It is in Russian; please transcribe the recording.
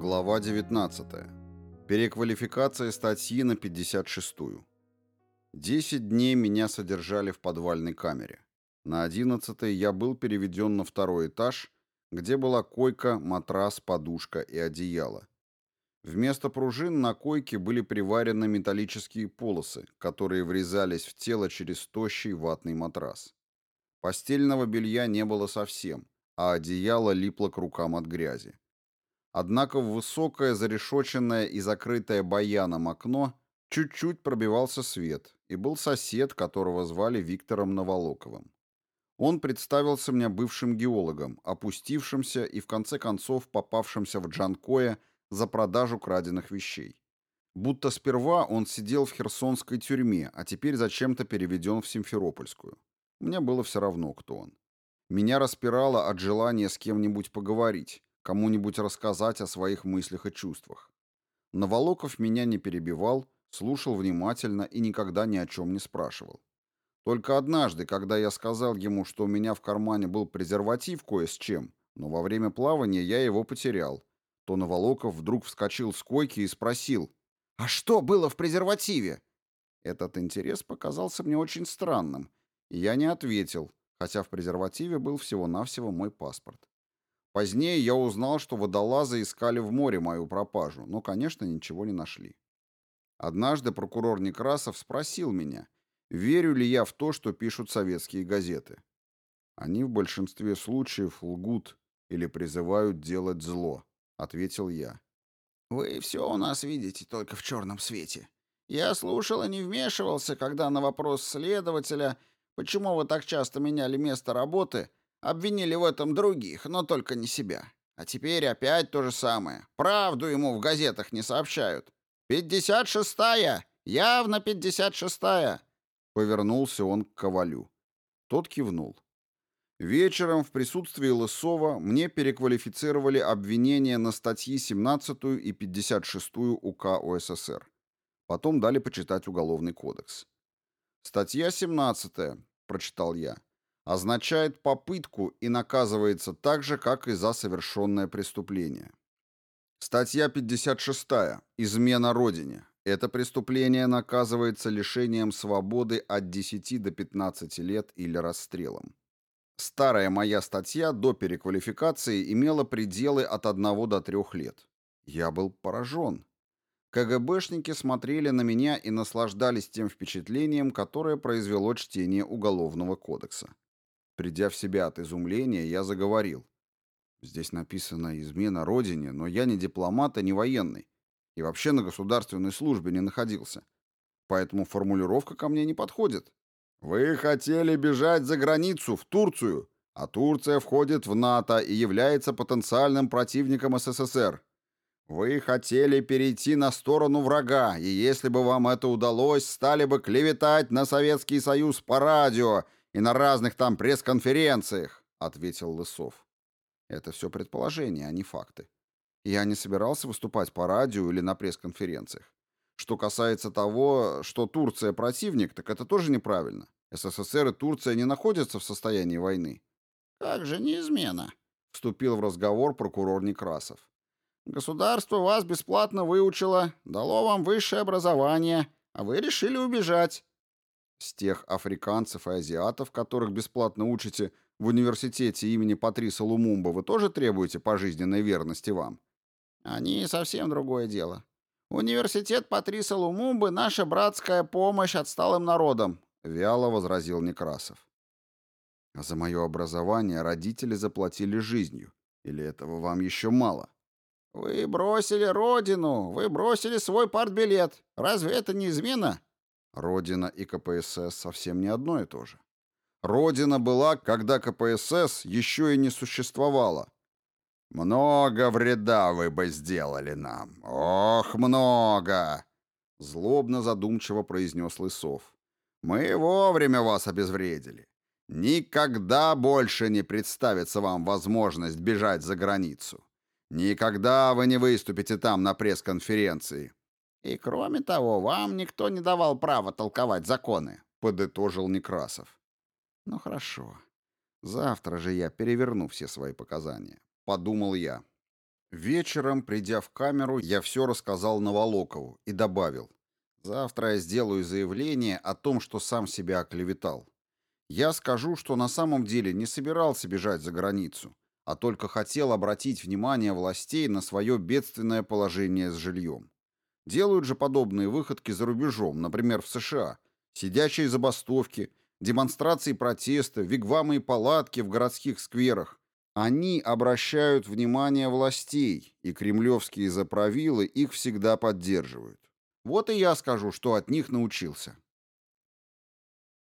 Глава 19. Переквалификация статьи на 56-ю. Десять дней меня содержали в подвальной камере. На 11 я был переведен на второй этаж, где была койка, матрас, подушка и одеяло. Вместо пружин на койке были приварены металлические полосы, которые врезались в тело через тощий ватный матрас. Постельного белья не было совсем, а одеяло липло к рукам от грязи. Однако в высокое, зарешоченное и закрытое баяном окно чуть-чуть пробивался свет, и был сосед, которого звали Виктором Наволоковым. Он представился мне бывшим геологом, опустившимся и в конце концов попавшимся в Джанкое за продажу краденных вещей. Будто сперва он сидел в херсонской тюрьме, а теперь зачем-то переведен в Симферопольскую. Мне было все равно, кто он. Меня распирало от желания с кем-нибудь поговорить, кому-нибудь рассказать о своих мыслях и чувствах. Наволоков меня не перебивал, слушал внимательно и никогда ни о чем не спрашивал. Только однажды, когда я сказал ему, что у меня в кармане был презерватив кое с чем, но во время плавания я его потерял, то Наволоков вдруг вскочил с койки и спросил, «А что было в презервативе?» Этот интерес показался мне очень странным, и я не ответил, хотя в презервативе был всего-навсего мой паспорт. Позднее я узнал, что водолазы искали в море мою пропажу, но, конечно, ничего не нашли. Однажды прокурор Некрасов спросил меня, верю ли я в то, что пишут советские газеты. Они в большинстве случаев лгут или призывают делать зло, ответил я. Вы все у нас видите только в черном свете. Я слушал и не вмешивался, когда на вопрос следователя, почему вы так часто меняли место работы, Обвинили в этом других, но только не себя. А теперь опять то же самое. Правду ему в газетах не сообщают. «Пятьдесят шестая! Явно пятьдесят шестая!» Повернулся он к Ковалю. Тот кивнул. Вечером в присутствии Лысова мне переквалифицировали обвинения на статьи 17 и 56 УК ОССР. Потом дали почитать Уголовный кодекс. «Статья 17 прочитал я означает попытку и наказывается так же, как и за совершенное преступление. Статья 56. Измена Родине. Это преступление наказывается лишением свободы от 10 до 15 лет или расстрелом. Старая моя статья до переквалификации имела пределы от 1 до 3 лет. Я был поражен. КГБшники смотрели на меня и наслаждались тем впечатлением, которое произвело чтение Уголовного кодекса. Придя в себя от изумления, я заговорил. Здесь написано «измена родине», но я не дипломат и не военный. И вообще на государственной службе не находился. Поэтому формулировка ко мне не подходит. Вы хотели бежать за границу, в Турцию, а Турция входит в НАТО и является потенциальным противником СССР. Вы хотели перейти на сторону врага, и если бы вам это удалось, стали бы клеветать на Советский Союз по радио и на разных там пресс-конференциях», — ответил Лысов. «Это все предположения, а не факты. Я не собирался выступать по радио или на пресс-конференциях. Что касается того, что Турция противник, так это тоже неправильно. СССР и Турция не находятся в состоянии войны». «Как же неизменно?» — вступил в разговор прокурор Некрасов. «Государство вас бесплатно выучило, дало вам высшее образование, а вы решили убежать. С тех африканцев и азиатов, которых бесплатно учите в университете имени Патриса Лумумба, вы тоже требуете пожизненной верности вам? Они совсем другое дело. Университет Патриса Лумумбы — наша братская помощь отсталым народам, — вяло возразил Некрасов. За мое образование родители заплатили жизнью. Или этого вам еще мало? Вы бросили родину, вы бросили свой партбилет. Разве это не измена? Родина и КПСС совсем не одно и то же. Родина была, когда КПСС еще и не существовало. «Много вреда вы бы сделали нам! Ох, много!» Злобно задумчиво произнес Лысов. «Мы вовремя вас обезвредили. Никогда больше не представится вам возможность бежать за границу. Никогда вы не выступите там на пресс-конференции. И кроме того, вам никто не давал права толковать законы, подытожил Некрасов. Ну хорошо. Завтра же я переверну все свои показания, подумал я. Вечером, придя в камеру, я все рассказал Новолокову и добавил. Завтра я сделаю заявление о том, что сам себя оклеветал. Я скажу, что на самом деле не собирался бежать за границу, а только хотел обратить внимание властей на свое бедственное положение с жильем. Делают же подобные выходки за рубежом, например, в США, сидячие забастовки, демонстрации протеста, вигвамы и палатки в городских скверах. Они обращают внимание властей, и кремлевские заправилы их всегда поддерживают. Вот и я скажу, что от них научился.